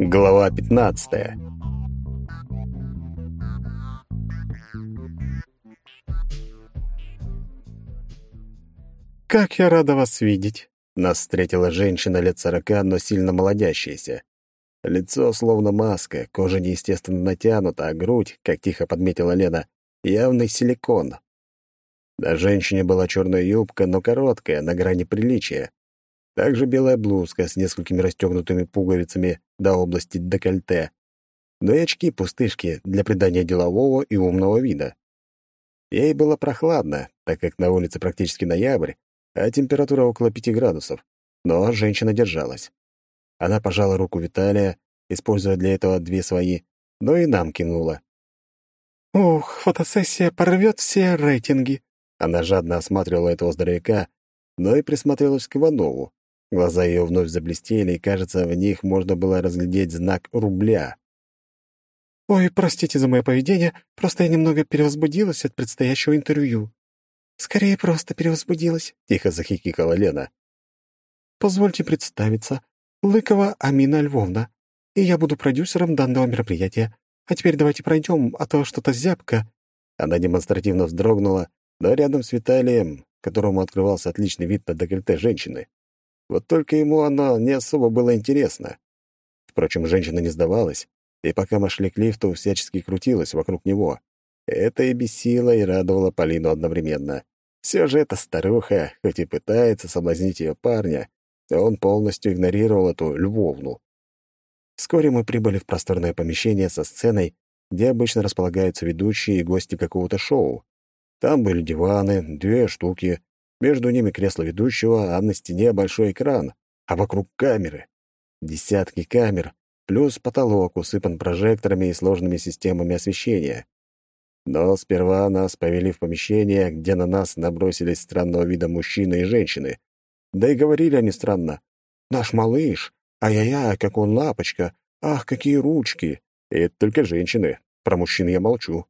Глава 15. «Как я рада вас видеть!» Нас встретила женщина лет сорока, но сильно молодящаяся. Лицо словно маска, кожа неестественно натянута, а грудь, как тихо подметила Лена, явный силикон. На женщине была черная юбка, но короткая, на грани приличия. Также белая блузка с несколькими расстегнутыми пуговицами до области декольте. Но и очки-пустышки для придания делового и умного вида. Ей было прохладно, так как на улице практически ноябрь, а температура около пяти градусов. Но женщина держалась. Она пожала руку Виталия, используя для этого две свои, но и нам кинула. «Ух, фотосессия порвет все рейтинги!» Она жадно осматривала этого здоровяка, но и присмотрелась к Иванову. Глаза ее вновь заблестели, и, кажется, в них можно было разглядеть знак рубля. «Ой, простите за мое поведение, просто я немного перевозбудилась от предстоящего интервью». «Скорее, просто перевозбудилась», — тихо захихикала Лена. «Позвольте представиться. Лыкова Амина Львовна. И я буду продюсером данного мероприятия. А теперь давайте пройдем, а то что-то зябко». Она демонстративно вздрогнула, но рядом с Виталием, которому открывался отличный вид на декольте женщины. Вот только ему оно не особо было интересно. Впрочем, женщина не сдавалась, и пока мы шли к лифту, всячески крутилась вокруг него. Это и бесило, и радовало Полину одновременно. Все же эта старуха, хоть и пытается соблазнить ее парня, он полностью игнорировал эту Львовну. Вскоре мы прибыли в просторное помещение со сценой, где обычно располагаются ведущие и гости какого-то шоу. Там были диваны, две штуки, между ними кресло ведущего, а на стене большой экран, а вокруг камеры. Десятки камер, плюс потолок усыпан прожекторами и сложными системами освещения. Но сперва нас повели в помещение, где на нас набросились странного вида мужчины и женщины. Да и говорили они странно. «Наш малыш! Ай-яй-яй, как он лапочка! Ах, какие ручки!» И это только женщины. Про мужчин я молчу.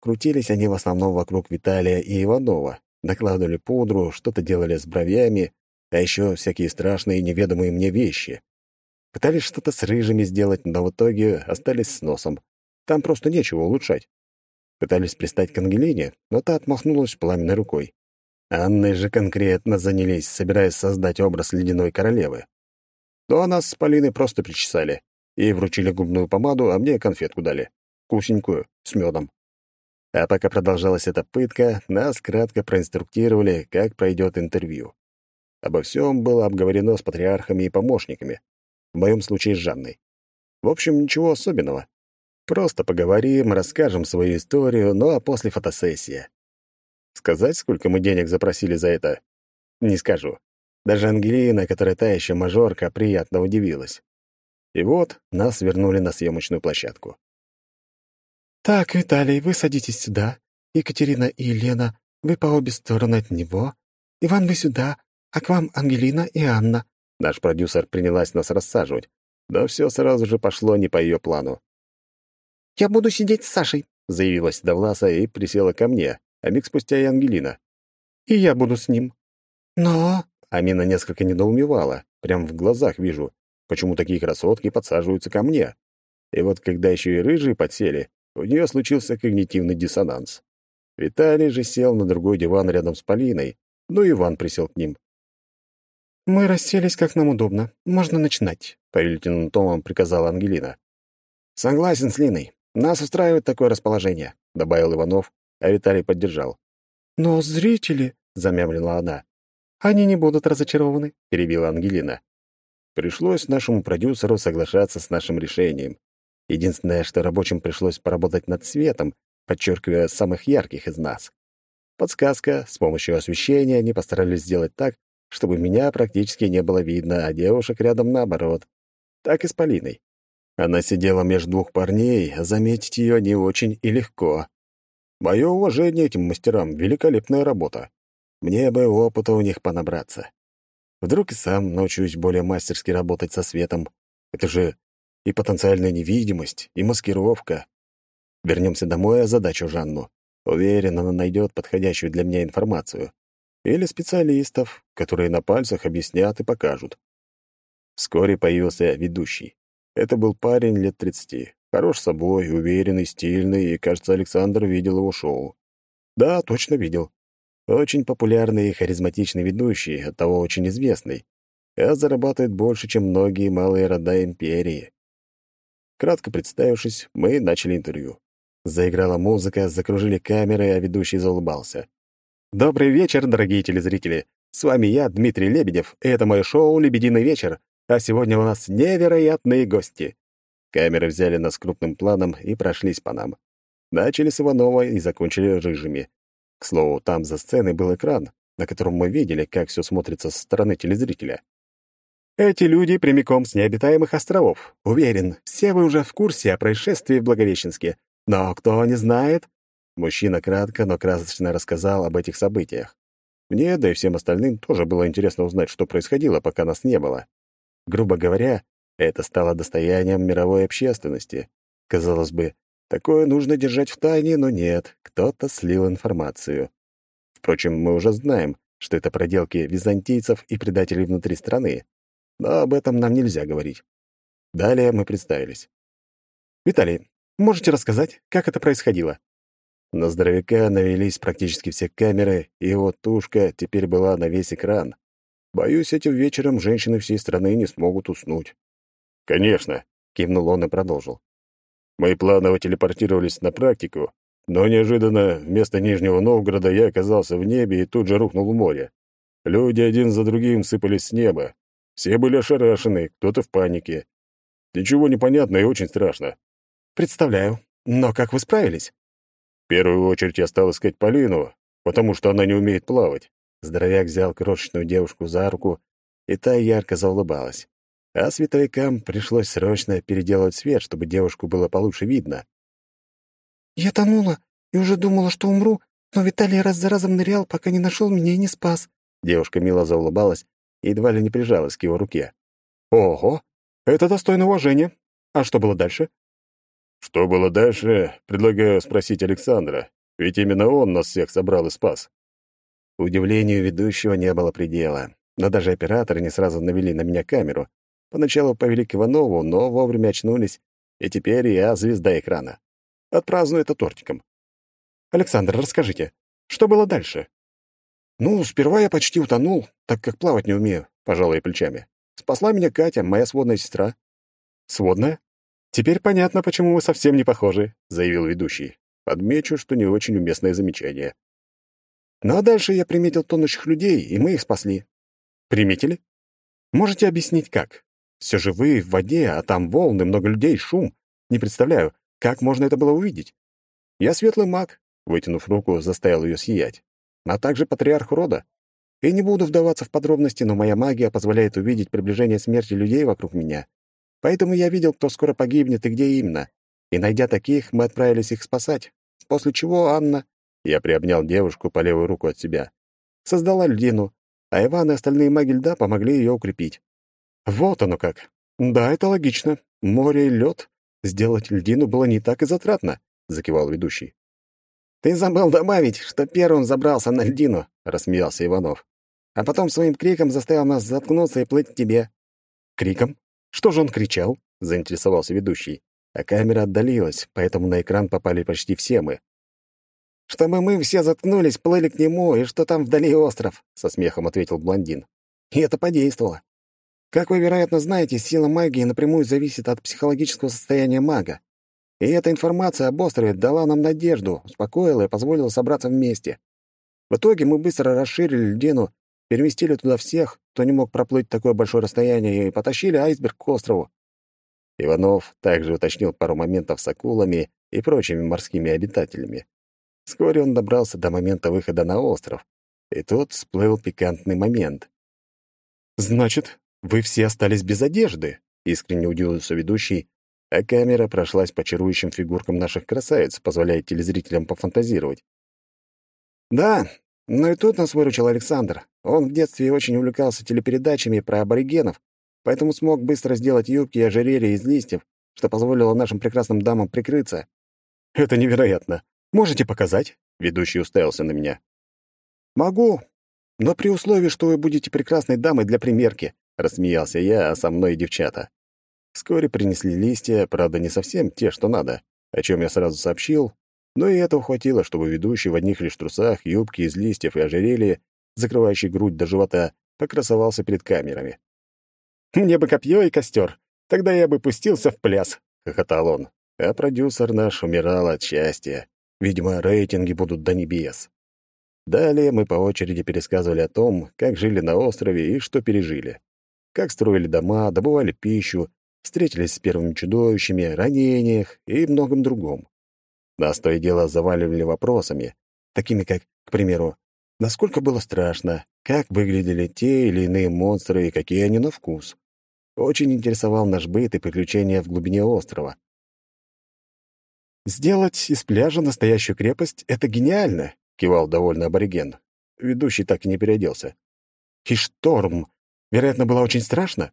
Крутились они в основном вокруг Виталия и Иванова, накладывали пудру, что-то делали с бровями, а еще всякие страшные и неведомые мне вещи. Пытались что-то с рыжими сделать, но в итоге остались с носом. Там просто нечего улучшать. Пытались пристать к Ангелине, но та отмахнулась пламенной рукой. Анной же конкретно занялись, собираясь создать образ ледяной королевы. Но нас с Полиной просто причесали. и вручили губную помаду, а мне конфетку дали. Вкусненькую, с медом. А пока продолжалась эта пытка, нас кратко проинструктировали, как пройдет интервью. Обо всем было обговорено с патриархами и помощниками. В моем случае с Жанной. В общем, ничего особенного. Просто поговорим, расскажем свою историю, ну а после фотосессия. Сказать, сколько мы денег запросили за это? Не скажу. Даже Ангелина, которая та еще мажорка, приятно удивилась. И вот нас вернули на съемочную площадку. «Так, Виталий, вы садитесь сюда. Екатерина и Елена, вы по обе стороны от него. Иван, вы сюда, а к вам Ангелина и Анна». Наш продюсер принялась нас рассаживать, но все сразу же пошло не по ее плану. «Я буду сидеть с Сашей», — заявилась Довласа и присела ко мне, а миг спустя и Ангелина. «И я буду с ним». «Но...» Амина несколько недоумевала, прям в глазах вижу, почему такие красотки подсаживаются ко мне. И вот когда еще и рыжие подсели, у нее случился когнитивный диссонанс. Виталий же сел на другой диван рядом с Полиной, но Иван присел к ним. «Мы расселись, как нам удобно. Можно начинать», — повелительным тоном приказала Ангелина. «Согласен с Линой. Нас устраивает такое расположение», — добавил Иванов, а Виталий поддержал. «Но зрители», — замямлила она, — «они не будут разочарованы», — перебила Ангелина. Пришлось нашему продюсеру соглашаться с нашим решением. Единственное, что рабочим пришлось поработать над светом, подчеркивая самых ярких из нас. Подсказка, с помощью освещения они постарались сделать так, чтобы меня практически не было видно, а девушек рядом наоборот. Так и с Полиной. Она сидела между двух парней, заметить ее не очень и легко. Мое уважение этим мастерам — великолепная работа. Мне бы опыта у них понабраться. Вдруг и сам научусь более мастерски работать со светом. Это же и потенциальная невидимость, и маскировка. Вернемся домой, а задачу Жанну. Уверен, она найдет подходящую для меня информацию. Или специалистов, которые на пальцах объяснят и покажут. Вскоре появился ведущий. Это был парень лет тридцати. Хорош собой, уверенный, стильный, и, кажется, Александр видел его шоу. Да, точно видел. Очень популярный и харизматичный ведущий, оттого очень известный. А зарабатывает больше, чем многие малые рода империи. Кратко представившись, мы начали интервью. Заиграла музыка, закружили камеры, а ведущий заулыбался. «Добрый вечер, дорогие телезрители! С вами я, Дмитрий Лебедев, и это мое шоу «Лебединый вечер», а сегодня у нас невероятные гости. Камеры взяли нас крупным планом и прошлись по нам. Начали с Иванова и закончили рыжими. К слову, там за сценой был экран, на котором мы видели, как все смотрится со стороны телезрителя. Эти люди прямиком с необитаемых островов. Уверен, все вы уже в курсе о происшествии в Благовещенске. Но кто не знает? Мужчина кратко, но красочно рассказал об этих событиях. Мне, да и всем остальным, тоже было интересно узнать, что происходило, пока нас не было. Грубо говоря, это стало достоянием мировой общественности. Казалось бы, такое нужно держать в тайне, но нет, кто-то слил информацию. Впрочем, мы уже знаем, что это проделки византийцев и предателей внутри страны. Но об этом нам нельзя говорить. Далее мы представились. «Виталий, можете рассказать, как это происходило?» На здоровяка навелись практически все камеры, и его тушка теперь была на весь экран. Боюсь, этим вечером женщины всей страны не смогут уснуть. «Конечно», — кивнул он и продолжил. «Мы планово телепортировались на практику, но неожиданно вместо Нижнего Новгорода я оказался в небе и тут же рухнул в море. Люди один за другим сыпались с неба. Все были ошарашены, кто-то в панике. Ничего не понятно и очень страшно. Представляю. Но как вы справились? В первую очередь я стал искать Полину, потому что она не умеет плавать. Здоровяк взял крошечную девушку за руку, и та ярко заулыбалась а световикам пришлось срочно переделать свет, чтобы девушку было получше видно. «Я тонула и уже думала, что умру, но Виталий раз за разом нырял, пока не нашел меня и не спас». Девушка мило заулыбалась и едва ли не прижалась к его руке. «Ого! Это достойно уважения. А что было дальше?» «Что было дальше, предлагаю спросить Александра, ведь именно он нас всех собрал и спас». Удивлению ведущего не было предела, но даже операторы не сразу навели на меня камеру, Поначалу повели к Иванову, но вовремя очнулись, и теперь я звезда экрана. Отпраздную это тортиком. Александр, расскажите, что было дальше? Ну, сперва я почти утонул, так как плавать не умею, пожалуй, плечами. Спасла меня Катя, моя сводная сестра. Сводная? Теперь понятно, почему вы совсем не похожи, заявил ведущий. Подмечу, что не очень уместное замечание. Ну а дальше я приметил тонущих людей, и мы их спасли. Приметили? Можете объяснить, как? Все же вы в воде, а там волны, много людей, шум. Не представляю, как можно это было увидеть. Я светлый маг, вытянув руку, заставил ее съять. А также патриарх рода. И не буду вдаваться в подробности, но моя магия позволяет увидеть приближение смерти людей вокруг меня. Поэтому я видел, кто скоро погибнет и где именно. И, найдя таких, мы отправились их спасать. После чего Анна... Я приобнял девушку по левую руку от себя. Создала льдину, а Иван и остальные маги льда помогли ее укрепить. Вот оно как. Да, это логично. Море и лед. Сделать льдину было не так и затратно, закивал ведущий. Ты забыл добавить, что первым забрался на льдину, рассмеялся Иванов. А потом своим криком заставил нас заткнуться и плыть к тебе. Криком? Что же он кричал? заинтересовался ведущий. А камера отдалилась, поэтому на экран попали почти все мы. «Чтобы мы все заткнулись, плыли к нему, и что там вдали остров», — со смехом ответил блондин. И это подействовало. Как вы, вероятно, знаете, сила магии напрямую зависит от психологического состояния мага. И эта информация об острове дала нам надежду, успокоила и позволила собраться вместе. В итоге мы быстро расширили льдину, переместили туда всех, кто не мог проплыть такое большое расстояние, и потащили айсберг к острову. Иванов также уточнил пару моментов с акулами и прочими морскими обитателями. Вскоре он добрался до момента выхода на остров, и тут всплыл пикантный момент. «Значит, «Вы все остались без одежды», — искренне удивился ведущий, а камера прошлась по чарующим фигуркам наших красавиц, позволяя телезрителям пофантазировать. «Да, но и тут нас выручил Александр. Он в детстве очень увлекался телепередачами про аборигенов, поэтому смог быстро сделать юбки и ожерелья из листьев, что позволило нашим прекрасным дамам прикрыться. «Это невероятно. Можете показать?» — ведущий уставился на меня. «Могу, но при условии, что вы будете прекрасной дамой для примерки», — рассмеялся я, а со мной девчата. Вскоре принесли листья, правда, не совсем те, что надо, о чем я сразу сообщил, но и этого хватило, чтобы ведущий в одних лишь трусах, юбке из листьев и ожерелья, закрывающий грудь до живота, покрасовался перед камерами. «Мне бы копье и костер, тогда я бы пустился в пляс», — хохотал он. А продюсер наш умирал от счастья. Видимо, рейтинги будут до небес. Далее мы по очереди пересказывали о том, как жили на острове и что пережили. Как строили дома, добывали пищу, встретились с первыми чудовищами, ранениях и многом другом. Нас то и дело заваливали вопросами, такими как, к примеру, насколько было страшно, как выглядели те или иные монстры и какие они на вкус. Очень интересовал наш быт и приключения в глубине острова. «Сделать из пляжа настоящую крепость — это гениально!» — кивал довольно абориген. Ведущий так и не переоделся. «И шторм! Вероятно, было очень страшно?»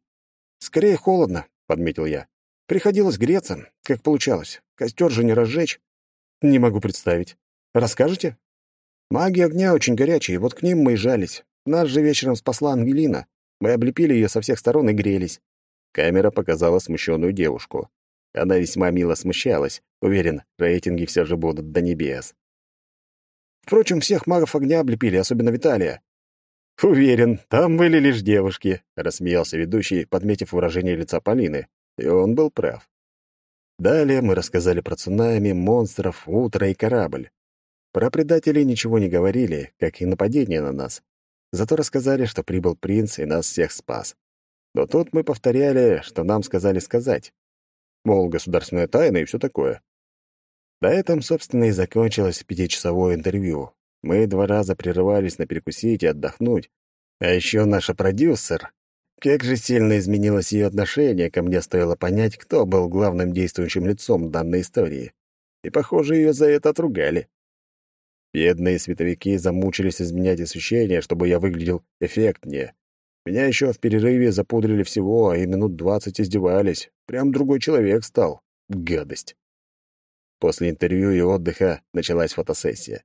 «Скорее холодно», — подметил я. «Приходилось греться, как получалось. Костер же не разжечь». «Не могу представить. Расскажете?» «Маги огня очень горячие, вот к ним мы и жались. Нас же вечером спасла Ангелина. Мы облепили ее со всех сторон и грелись». Камера показала смущенную девушку. Она весьма мило смущалась. Уверен, рейтинги все же будут до небес. Впрочем, всех магов огня облепили, особенно Виталия. «Уверен, там были лишь девушки», — рассмеялся ведущий, подметив выражение лица Полины. И он был прав. Далее мы рассказали про цунами, монстров, утро и корабль. Про предателей ничего не говорили, как и нападение на нас. Зато рассказали, что прибыл принц и нас всех спас. Но тут мы повторяли, что нам сказали сказать. Мол, государственная тайна и все такое. На этом, собственно, и закончилось пятичасовое интервью. Мы два раза прерывались на перекусить и отдохнуть. А еще наша продюсер. Как же сильно изменилось ее отношение ко мне, стоило понять, кто был главным действующим лицом данной истории. И, похоже, ее за это отругали. Бедные световики замучились изменять освещение, чтобы я выглядел эффектнее. Меня еще в перерыве запудрили всего, и минут двадцать издевались. Прям другой человек стал. Гадость. После интервью и отдыха началась фотосессия.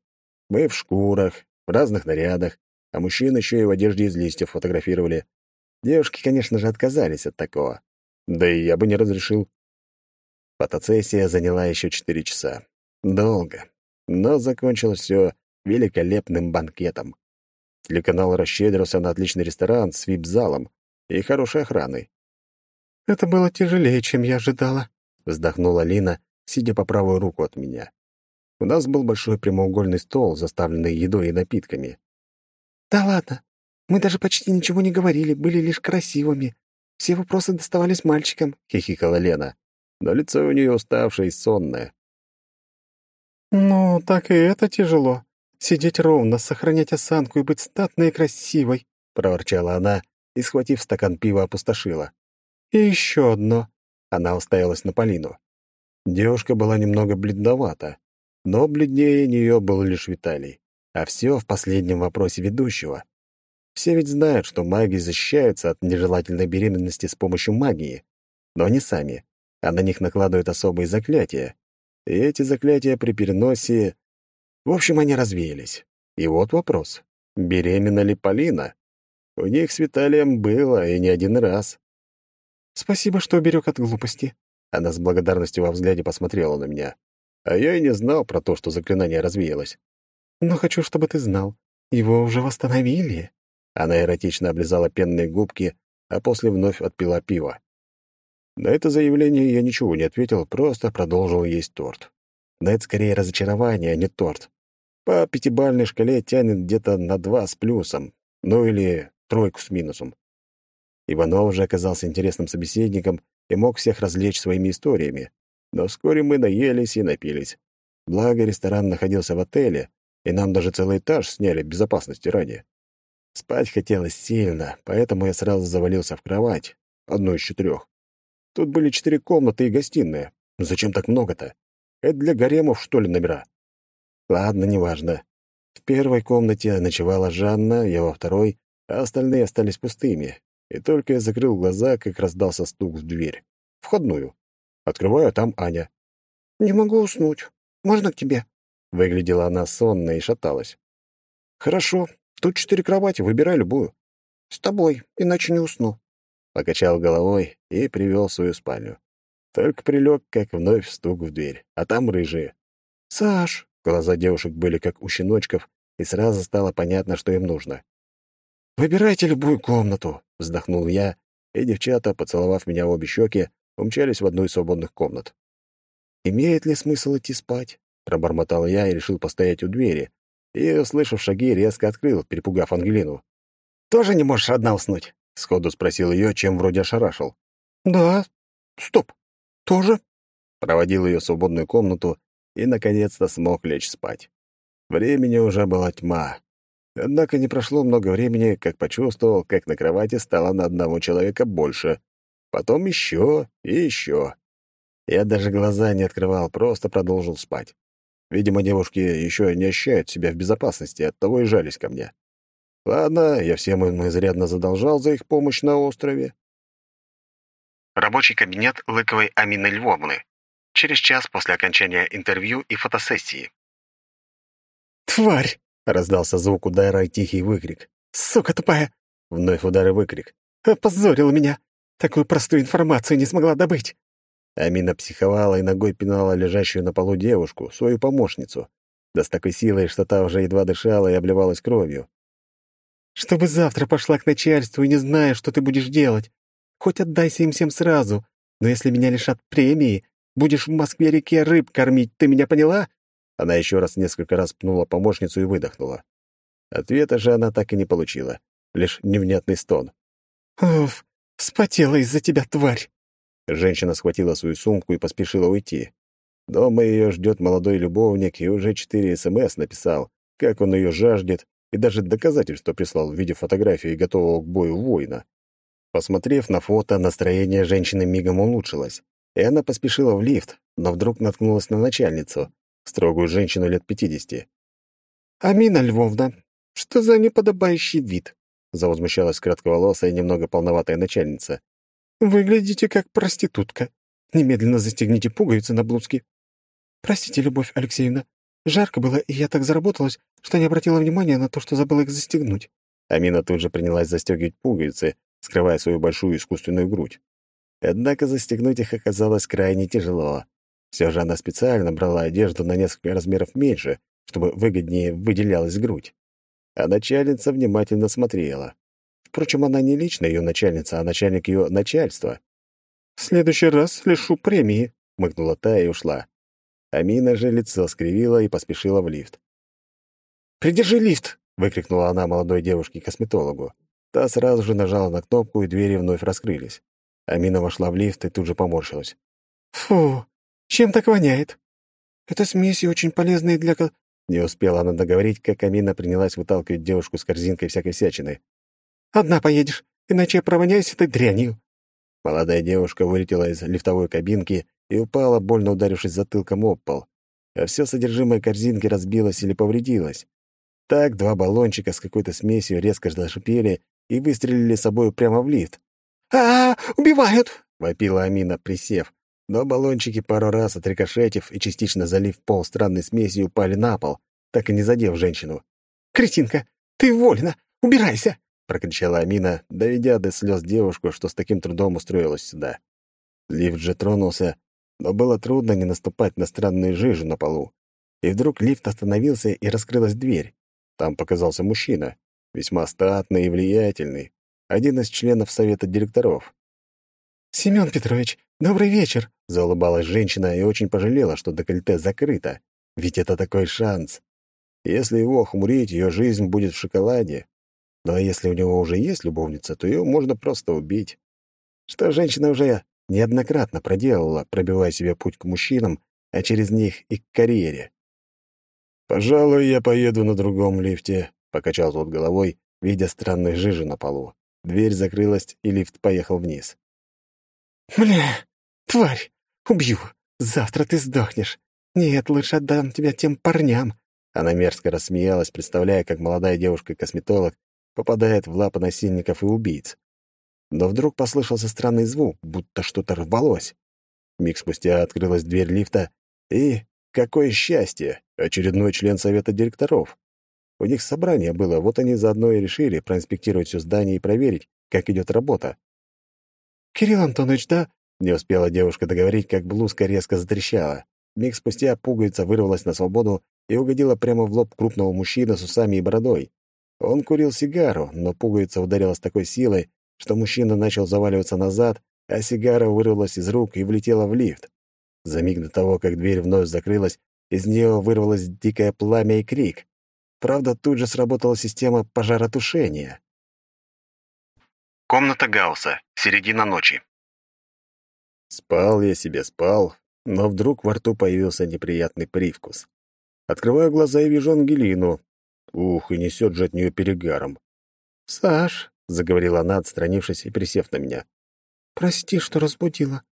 Мы в шкурах, в разных нарядах, а мужчин еще и в одежде из листьев фотографировали. Девушки, конечно же, отказались от такого. Да и я бы не разрешил. Фотосессия заняла еще четыре часа. Долго. Но закончилось все великолепным банкетом. Телеканал расщедрился на отличный ресторан с вип-залом и хорошей охраной. «Это было тяжелее, чем я ожидала», — вздохнула Лина, сидя по правую руку от меня. У нас был большой прямоугольный стол, заставленный едой и напитками. «Да ладно. Мы даже почти ничего не говорили, были лишь красивыми. Все вопросы доставались мальчикам», — хихикала Лена. Но лицо у нее уставшее и сонное. «Ну, так и это тяжело. Сидеть ровно, сохранять осанку и быть статной и красивой», — проворчала она и, схватив стакан пива, опустошила. «И еще одно». Она уставилась на Полину. Девушка была немного бледновата, но бледнее нее был лишь Виталий. А все в последнем вопросе ведущего. Все ведь знают, что маги защищаются от нежелательной беременности с помощью магии. Но не сами, а на них накладывают особые заклятия. И эти заклятия при переносе в общем, они развеялись. И вот вопрос. Беременна ли Полина? У них с Виталием было, и не один раз. «Спасибо, что уберег от глупости». Она с благодарностью во взгляде посмотрела на меня. А я и не знал про то, что заклинание развеялось. «Но хочу, чтобы ты знал. Его уже восстановили». Она эротично облизала пенные губки, а после вновь отпила пиво. На это заявление я ничего не ответил, просто продолжил есть торт. Но это скорее разочарование, а не торт. По пятибалльной шкале тянет где-то на два с плюсом, ну или тройку с минусом. Иванов уже оказался интересным собеседником и мог всех развлечь своими историями. Но вскоре мы наелись и напились. Благо, ресторан находился в отеле, и нам даже целый этаж сняли безопасности ради. Спать хотелось сильно, поэтому я сразу завалился в кровать, одну из четырех. Тут были четыре комнаты и гостиная. Зачем так много-то? Это для гаремов, что ли, номера? Ладно, неважно. В первой комнате ночевала Жанна, я во второй, а остальные остались пустыми. И только я закрыл глаза, как раздался стук в дверь. Входную. Открываю, а там Аня. «Не могу уснуть. Можно к тебе?» Выглядела она сонно и шаталась. «Хорошо. Тут четыре кровати, выбирай любую». «С тобой, иначе не усну». покачал головой и привел в свою спальню. Только прилег, как вновь стук в дверь, а там рыжие. «Саш!» — глаза девушек были как у щеночков, и сразу стало понятно, что им нужно. «Выбирайте любую комнату», — вздохнул я, и девчата, поцеловав меня в обе щеки, умчались в одну из свободных комнат. «Имеет ли смысл идти спать?» — пробормотал я и решил постоять у двери, и, услышав шаги, резко открыл, перепугав Ангелину. «Тоже не можешь одна уснуть?» — сходу спросил ее, чем вроде ошарашил. «Да. Стоп. Тоже?» Проводил ее в свободную комнату и, наконец-то, смог лечь спать. Времени уже была тьма. Однако не прошло много времени, как почувствовал, как на кровати стало на одного человека больше. Потом еще и еще. Я даже глаза не открывал, просто продолжил спать. Видимо, девушки еще не ощущают себя в безопасности, оттого и жались ко мне. Ладно, я всем им изрядно задолжал за их помощь на острове. Рабочий кабинет Лыковой Амины Львовны. Через час после окончания интервью и фотосессии. «Тварь!» — раздался звук удара и тихий выкрик. «Сука тупая!» — вновь удар и выкрик. «Опозорила меня! Такую простую информацию не смогла добыть!» Амина психовала и ногой пинала лежащую на полу девушку, свою помощницу. Да с такой силой, что та уже едва дышала и обливалась кровью. «Чтобы завтра пошла к начальству и не зная, что ты будешь делать. Хоть отдайся им всем сразу, но если меня лишат премии, будешь в Москве-реке рыб кормить, ты меня поняла?» Она еще раз несколько раз пнула помощницу и выдохнула. Ответа же она так и не получила, лишь невнятный стон. «Уф, спотела из-за тебя, тварь!» Женщина схватила свою сумку и поспешила уйти. Дома ее ждет молодой любовник и уже четыре СМС написал, как он ее жаждет, и даже доказательства прислал в виде фотографии готового к бою воина. Посмотрев на фото, настроение женщины мигом улучшилось, и она поспешила в лифт, но вдруг наткнулась на начальницу, строгую женщину лет пятидесяти. «Амина Львовна, что за неподобающий вид?» Завозмущалась кратковолосая, немного полноватая начальница. Выглядите как проститутка. Немедленно застегните пуговицы на блузке. Простите, Любовь Алексеевна, жарко было, и я так заработалась, что не обратила внимания на то, что забыла их застегнуть. Амина тут же принялась застегивать пуговицы, скрывая свою большую искусственную грудь. Однако застегнуть их оказалось крайне тяжело. Все же она специально брала одежду на несколько размеров меньше, чтобы выгоднее выделялась грудь. А начальница внимательно смотрела. Впрочем, она не лично ее начальница, а начальник ее начальства. «В следующий раз лишу премии», — мыкнула та и ушла. Амина же лицо скривила и поспешила в лифт. «Придержи лифт!» — выкрикнула она молодой девушке-косметологу. Та сразу же нажала на кнопку, и двери вновь раскрылись. Амина вошла в лифт и тут же поморщилась. «Фу, чем так воняет? Это смеси очень полезные для...» Не успела она договорить, как Амина принялась выталкивать девушку с корзинкой всякой всячины. Одна поедешь, иначе я провоняюсь этой дрянью». Молодая девушка вылетела из лифтовой кабинки и упала, больно ударившись затылком об пол. А все содержимое корзинки разбилось или повредилось. Так два баллончика с какой-то смесью резко зашипели и выстрелили собой прямо в лифт. а, -а, -а Убивают!» — вопила Амина, присев. Но баллончики пару раз отрикошетив и частично залив пол странной смесью упали на пол, так и не задев женщину. «Кретинка, ты уволена! Убирайся!» — прокричала Амина, доведя до слез девушку, что с таким трудом устроилась сюда. Лифт же тронулся, но было трудно не наступать на странную жижу на полу. И вдруг лифт остановился, и раскрылась дверь. Там показался мужчина, весьма статный и влиятельный, один из членов совета директоров. «Семён Петрович, добрый вечер!» — заулыбалась женщина и очень пожалела, что декольте закрыто. Ведь это такой шанс. Если его охмурить, ее жизнь будет в шоколаде. А если у него уже есть любовница, то ее можно просто убить. Что женщина уже неоднократно проделала, пробивая себе путь к мужчинам, а через них и к карьере. «Пожалуй, я поеду на другом лифте», — покачал тот головой, видя странную жижу на полу. Дверь закрылась, и лифт поехал вниз. «Бля, тварь, убью. Завтра ты сдохнешь. Нет, лучше отдам тебя тем парням». Она мерзко рассмеялась, представляя, как молодая девушка-косметолог попадает в лапы насильников и убийц. Но вдруг послышался странный звук, будто что-то рвалось. Миг спустя открылась дверь лифта, и, какое счастье, очередной член совета директоров. У них собрание было, вот они заодно и решили проинспектировать все здание и проверить, как идет работа. «Кирилл Антонович, да?» Не успела девушка договорить, как блузка резко затрещала. Миг спустя пуговица вырвалась на свободу и угодила прямо в лоб крупного мужчины с усами и бородой. Он курил сигару, но пуговица ударила с такой силой, что мужчина начал заваливаться назад, а сигара вырвалась из рук и влетела в лифт. За миг до того, как дверь вновь закрылась, из нее вырвалось дикое пламя и крик. Правда, тут же сработала система пожаротушения. Комната Гаусса. Середина ночи. Спал я себе, спал, но вдруг во рту появился неприятный привкус. Открываю глаза и вижу Ангелину. Ух, и несет же от нее перегаром. «Саш», — заговорила она, отстранившись и присев на меня. «Прости, что разбудила.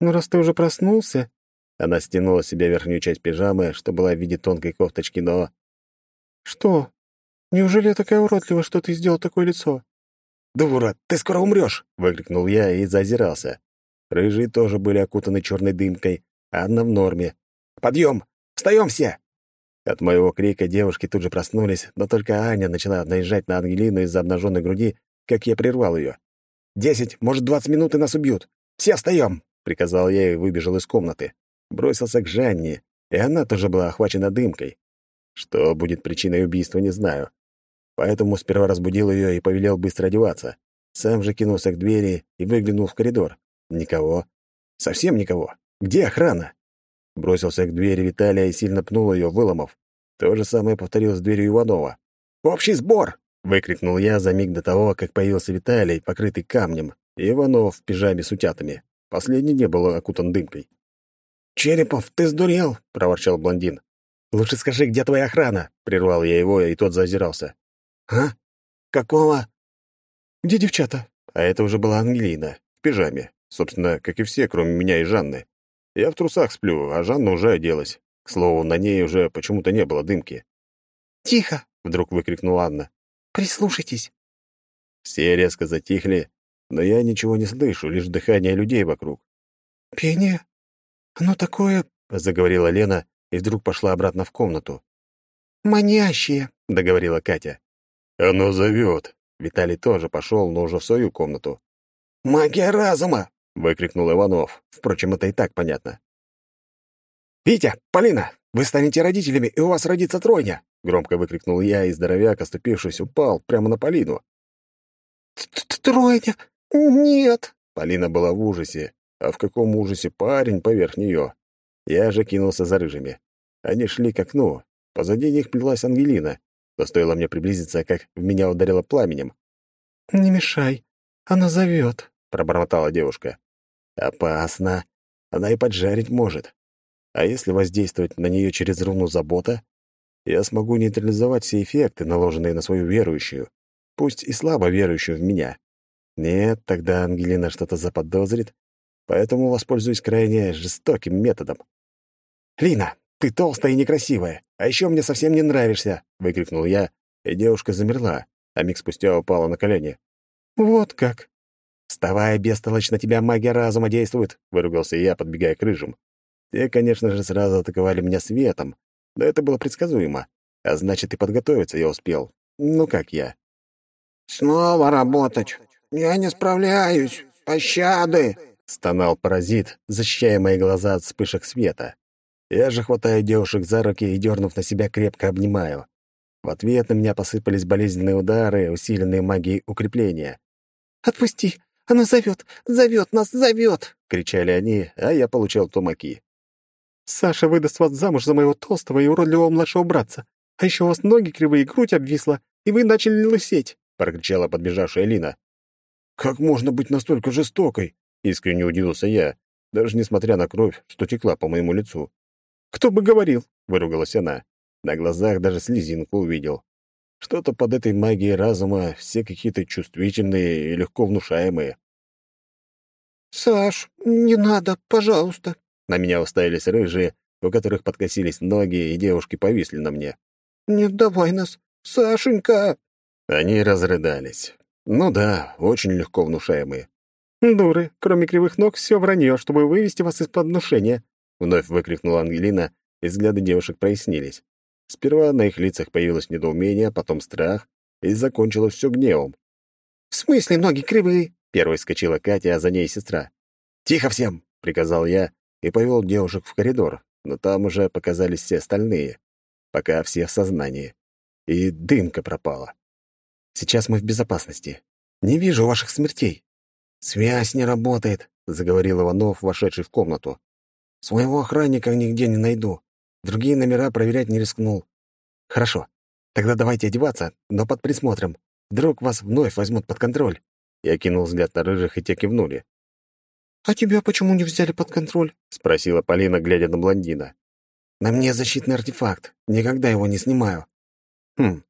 Но раз ты уже проснулся...» Она стянула с себя верхнюю часть пижамы, что была в виде тонкой кофточки, но... «Что? Неужели я такая уродлива, что ты сделал такое лицо?» «Дура, ты скоро умрешь!» — выкрикнул я и зазирался. Рыжие тоже были окутаны черной дымкой, а одна в норме. «Подъем! Встаем все!» От моего крика девушки тут же проснулись, но только Аня начала наезжать на Ангелину из-за обнаженной груди, как я прервал ее. «Десять, может, двадцать минут и нас убьют! Все встаем!» — приказал я и выбежал из комнаты. Бросился к Жанне, и она тоже была охвачена дымкой. Что будет причиной убийства, не знаю. Поэтому сперва разбудил ее и повелел быстро одеваться. Сам же кинулся к двери и выглянул в коридор. Никого. Совсем никого. Где охрана? Бросился к двери Виталия и сильно пнул ее, выломав. То же самое повторил с дверью Иванова. «Общий сбор!» — выкрикнул я за миг до того, как появился Виталий, покрытый камнем, и Иванов в пижаме с утятами. Последний не был окутан дымкой. «Черепов, ты сдурел!» — проворчал блондин. «Лучше скажи, где твоя охрана?» — прервал я его, и тот зазирался. «А? Какого?» «Где девчата?» А это уже была Ангелина, в пижаме. Собственно, как и все, кроме меня и Жанны. Я в трусах сплю, а Жанна уже оделась. К слову, на ней уже почему-то не было дымки. «Тихо!» — вдруг выкрикнула Анна. «Прислушайтесь!» Все резко затихли, но я ничего не слышу, лишь дыхание людей вокруг. «Пение? Оно такое...» — заговорила Лена и вдруг пошла обратно в комнату. «Манящее!» — договорила Катя. «Оно зовет!» Виталий тоже пошел, но уже в свою комнату. «Магия разума!» — выкрикнул Иванов. Впрочем, это и так понятно. «Витя, Полина, вы станете родителями, и у вас родится тройня!» — громко выкрикнул я, и здоровяк, оступившись, упал прямо на Полину. «Тройня? Нет!» Полина была в ужасе. А в каком ужасе парень поверх нее? Я же кинулся за рыжими. Они шли к окну. Позади них плелась Ангелина. Но стоило мне приблизиться, как в меня ударило пламенем. «Не мешай, она зовет», — пробормотала девушка. «Опасно. Она и поджарить может. А если воздействовать на нее через руну забота, я смогу нейтрализовать все эффекты, наложенные на свою верующую, пусть и слабо верующую в меня. Нет, тогда Ангелина что-то заподозрит, поэтому воспользуюсь крайне жестоким методом. «Лина, ты толстая и некрасивая, а еще мне совсем не нравишься!» — выкрикнул я, и девушка замерла, а миг спустя упала на колени. «Вот как!» «Вставай, бестолочь, на тебя магия разума действует!» — выругался я, подбегая к рыжим. Те, конечно же, сразу атаковали меня светом, но это было предсказуемо. А значит, и подготовиться я успел. Ну, как я. «Снова работать! Я не справляюсь! Пощады!» — стонал паразит, защищая мои глаза от вспышек света. Я же хватаю девушек за руки и, дернув на себя, крепко обнимаю. В ответ на меня посыпались болезненные удары, усиленные магией укрепления. «Отпусти! Она зовет! Зовет нас! Зовет!» — кричали они, а я получал тумаки. «Саша выдаст вас замуж за моего толстого и уродливого младшего братца. А еще у вас ноги кривые, грудь обвисла, и вы начали лысеть!» — прокричала подбежавшая Лина. «Как можно быть настолько жестокой?» — искренне удивился я, даже несмотря на кровь, что текла по моему лицу. «Кто бы говорил?» — выругалась она. На глазах даже слезинку увидел. Что-то под этой магией разума все какие-то чувствительные и легко внушаемые. «Саш, не надо, пожалуйста». На меня уставились рыжие, у которых подкосились ноги, и девушки повисли на мне. «Не давай нас, Сашенька!» Они разрыдались. Ну да, очень легко внушаемые. «Дуры, кроме кривых ног, все вранье, чтобы вывести вас из-под внушения», — вновь выкрикнула Ангелина, и взгляды девушек прояснились. Сперва на их лицах появилось недоумение, потом страх, и закончилось все гневом. «В смысле ноги кривые?» Первой вскочила Катя, а за ней сестра. «Тихо всем!» — приказал я и повел девушек в коридор, но там уже показались все остальные, пока все в сознании. И дымка пропала. Сейчас мы в безопасности. Не вижу ваших смертей. Связь не работает, заговорил Иванов, вошедший в комнату. Своего охранника нигде не найду. Другие номера проверять не рискнул. Хорошо. Тогда давайте одеваться, но под присмотром. Вдруг вас вновь возьмут под контроль. Я кинул взгляд на рыжих, и те кивнули. «А тебя почему не взяли под контроль?» — спросила Полина, глядя на блондина. «На мне защитный артефакт. Никогда его не снимаю». «Хм.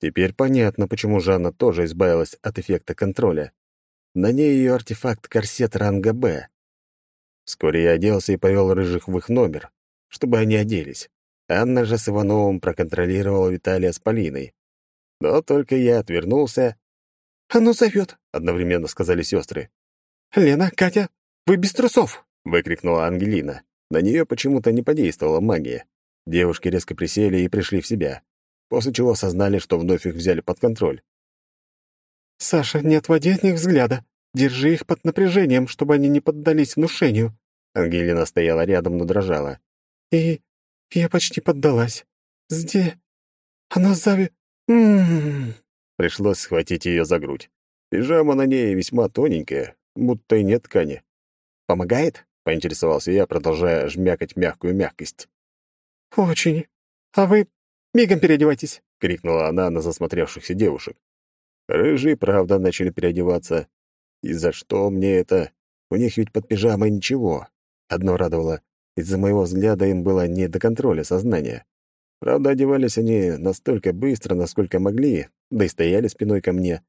Теперь понятно, почему Жанна тоже избавилась от эффекта контроля. На ней ее артефакт корсет ранга «Б». Вскоре я оделся и повел рыжих в их номер, чтобы они оделись. Анна же с Ивановым проконтролировала Виталия с Полиной. Но только я отвернулся. «Оно зовет», — одновременно сказали сестры. «Лена, Катя, вы без трусов!» — выкрикнула Ангелина. На нее почему-то не подействовала магия. Девушки резко присели и пришли в себя, после чего осознали, что вновь их взяли под контроль. «Саша, не отводи от них взгляда. Держи их под напряжением, чтобы они не поддались внушению». Ангелина стояла рядом, но дрожала. «И я почти поддалась. Зде... Она зави... М-м-м». Пришлось схватить ее за грудь. Пижама на ней весьма тоненькая, будто и нет ткани. «Помогает?» — поинтересовался я, продолжая жмякать мягкую мягкость. «Очень. А вы мигом переодевайтесь!» — крикнула она на засмотревшихся девушек. Рыжие, правда, начали переодеваться. И за что мне это? У них ведь под пижамой ничего. Одно радовало. Из-за моего взгляда им было не до контроля сознания. Правда, одевались они настолько быстро, насколько могли, да и стояли спиной ко мне.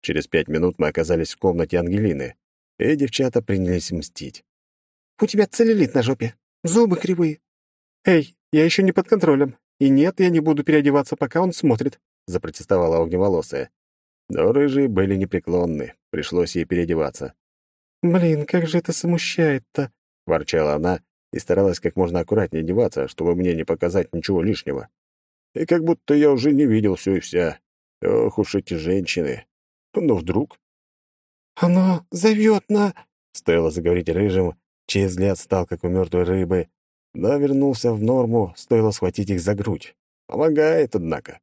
Через пять минут мы оказались в комнате Ангелины, и девчата принялись мстить. «У тебя целлюлит на жопе, зубы кривые». «Эй, я еще не под контролем, и нет, я не буду переодеваться, пока он смотрит», — запротестовала огневолосая. Но рыжие были непреклонны, пришлось ей переодеваться. «Блин, как же это смущает-то!» — ворчала она и старалась как можно аккуратнее одеваться, чтобы мне не показать ничего лишнего. И как будто я уже не видел все и вся. Ох уж эти женщины. Но вдруг... «Оно зовет на...» — стоило заговорить рыжим, чей взгляд стал как у мертвой рыбы, но вернулся в норму, стоило схватить их за грудь. Помогает, однако.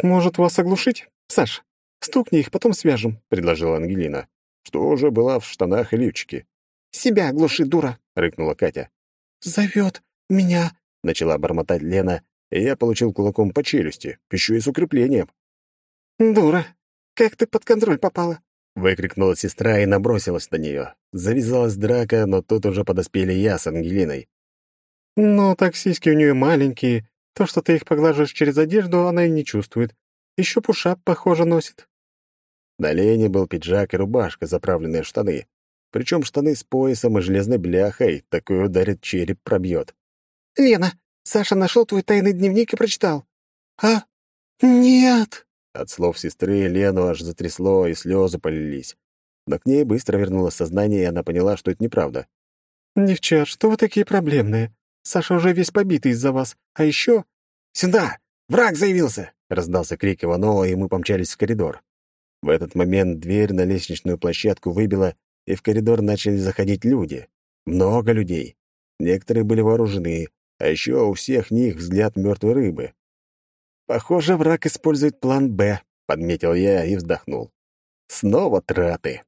«Может, вас оглушить? Саш, стукни их, потом свяжем», — предложила Ангелина, что уже была в штанах и лифчике. «Себя оглуши, дура!» — рыкнула Катя. «Зовет меня!» — начала бормотать Лена, и я получил кулаком по челюсти, еще и с укреплением. «Дура! Как ты под контроль попала?» — выкрикнула сестра и набросилась на нее. Завязалась драка, но тут уже подоспели я с Ангелиной. «Ну, так сиськи у нее маленькие. То, что ты их поглаживаешь через одежду, она и не чувствует. Еще пушап, похоже, носит». На Лене был пиджак и рубашка, заправленные в штаны. Причем штаны с поясом и железной бляхой. Такой ударит, череп пробьет. «Лена, Саша нашел твой тайный дневник и прочитал». «А? Нет!» От слов сестры Лену аж затрясло, и слезы полились. Но к ней быстро вернулось сознание, и она поняла, что это неправда. «Девчат, что вы такие проблемные? Саша уже весь побитый из-за вас. А еще...» «Сюда! Враг заявился!» — раздался крик Иванова, и мы помчались в коридор. В этот момент дверь на лестничную площадку выбила, и в коридор начали заходить люди. Много людей. Некоторые были вооружены, а еще у всех них взгляд мертвой рыбы. «Похоже, враг использует план «Б», — подметил я и вздохнул. «Снова траты».